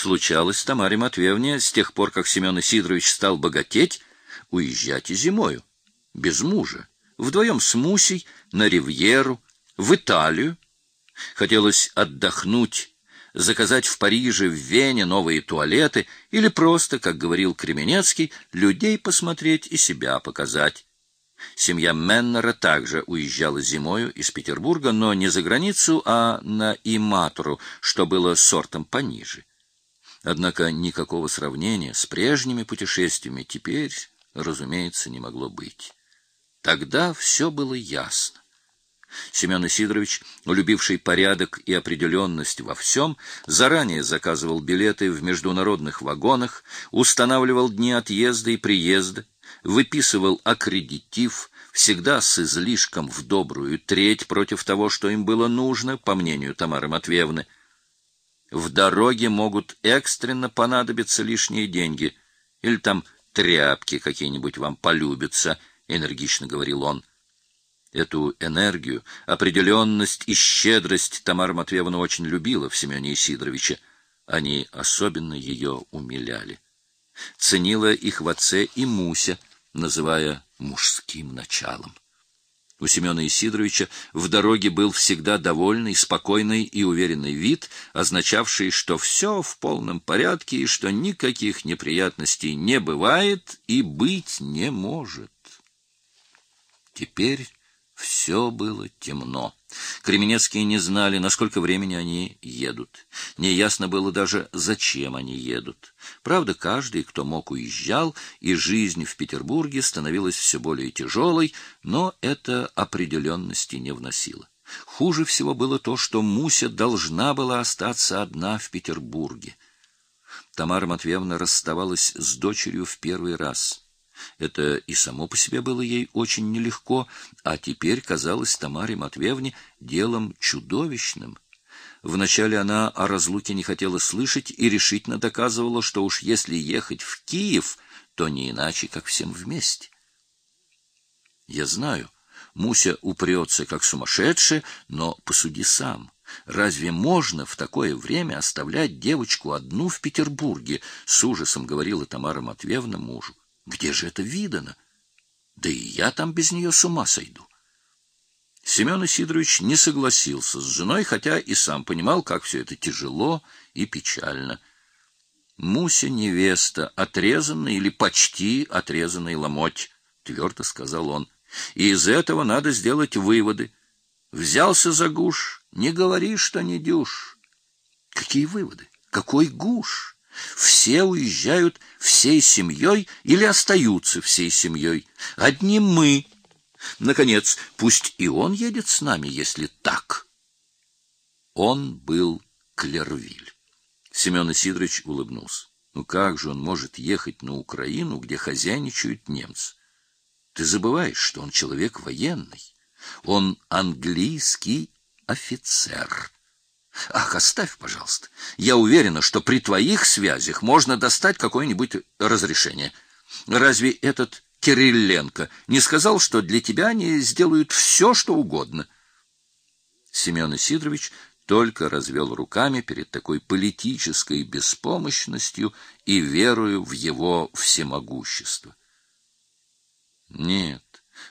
случалось Тамаре Матвеевне с тех пор, как Семен Сидорович стал богатеть, уезжать и зимою, без мужа, вдвоем с Мусей на Ривьеру, в Италию. Хотелось отдохнуть, заказать в Париже, в Вене новые туалеты или просто, как говорил Кременецкий, людей посмотреть и себя показать. Семья Меннера также уезжала зимою из Петербурга, но не за границу, а на Иматру, что было сортом пониже. Однако никакого сравнения с прежними путешествиями теперь, разумеется, не могло быть. Тогда все было ясно. Семен Сидорович, любивший порядок и определенность во всем, заранее заказывал билеты в международных вагонах, устанавливал дни отъезда и приезда, выписывал аккредитив, всегда с излишком в добрую треть против того, что им было нужно, по мнению Тамары Матвеевны. В дороге могут экстренно понадобиться лишние деньги, или там тряпки какие-нибудь вам полюбятся, энергично говорил он. Эту энергию, определенность и щедрость Тамара Матвеевна очень любила в Семене Сидоровиче. Они особенно ее умиляли. Ценила их в отце и Муся, называя мужским началом. У Семена Исидоровича в дороге был всегда довольный, спокойный и уверенный вид, означавший, что все в полном порядке и что никаких неприятностей не бывает и быть не может. Теперь все было темно. Кременецкие не знали, на сколько времени они едут. Неясно было даже, зачем они едут. Правда, каждый, кто мог, уезжал, и жизнь в Петербурге становилась все более тяжелой, но это определенности не вносило. Хуже всего было то, что Муся должна была остаться одна в Петербурге. Тамара Матвеевна расставалась с дочерью в первый раз. Это и само по себе было ей очень нелегко, а теперь казалось Тамаре Матвеевне делом чудовищным. Вначале она о разлуке не хотела слышать и решительно доказывала, что уж если ехать в Киев, то не иначе, как всем вместе. Я знаю, Муся упрется, как сумасшедшая, но посуди сам. Разве можно в такое время оставлять девочку одну в Петербурге? С ужасом говорила Тамара Матвеевна мужу. Где же это видано? Да и я там без нее с ума сойду. Семен Сидорович не согласился с женой, хотя и сам понимал, как все это тяжело и печально. Муся невеста, отрезанный или почти отрезанный ломоть, твердо сказал он. И из этого надо сделать выводы. Взялся за гуш, не говори, что не дюш. Какие выводы? Какой гуш? Все уезжают всей семьей или остаются всей семьей. Одни мы. Наконец, пусть и он едет с нами, если так. Он был Клервиль. Семен Сидорович улыбнулся. Ну как же он может ехать на Украину, где хозяйничают немцы? Ты забываешь, что он человек военный. Он английский офицер. Ах, оставь, пожалуйста. Я уверена, что при твоих связях можно достать какое-нибудь разрешение. Разве этот Кириленко не сказал, что для тебя они сделают все, что угодно? Семен Сидорович только развел руками перед такой политической беспомощностью и верою в его всемогущество. Нет,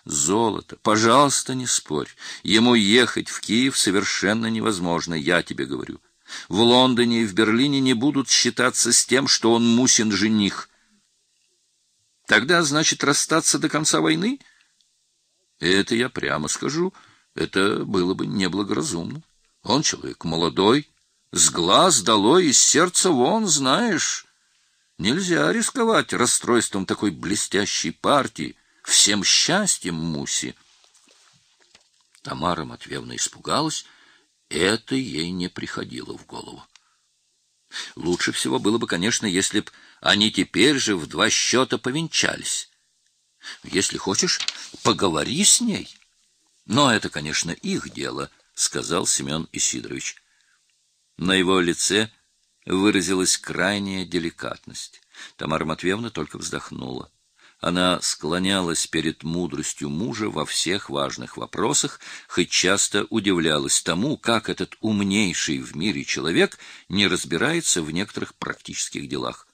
Золото, пожалуйста, не спорь. Ему ехать в Киев совершенно невозможно, я тебе говорю. В Лондоне и в Берлине не будут считаться с тем, что он Мусин жених. Тогда, значит, расстаться до конца войны? Это я прямо скажу, это было бы неблагоразумно. Он человек молодой, с глаз долой, из сердца вон, знаешь. Нельзя рисковать расстройством такой блестящей партии всем счастьем Муси. Тамара Матвеевна испугалась, это ей не приходило в голову. Лучше всего было бы, конечно, если б они теперь же в два счета повенчались. Если хочешь, поговори с ней. Но это, конечно, их дело, сказал Семен Исидорович. На его лице выразилась крайняя деликатность. Тамара Матвеевна только вздохнула. Она склонялась перед мудростью мужа во всех важных вопросах, хоть часто удивлялась тому, как этот умнейший в мире человек не разбирается в некоторых практических делах.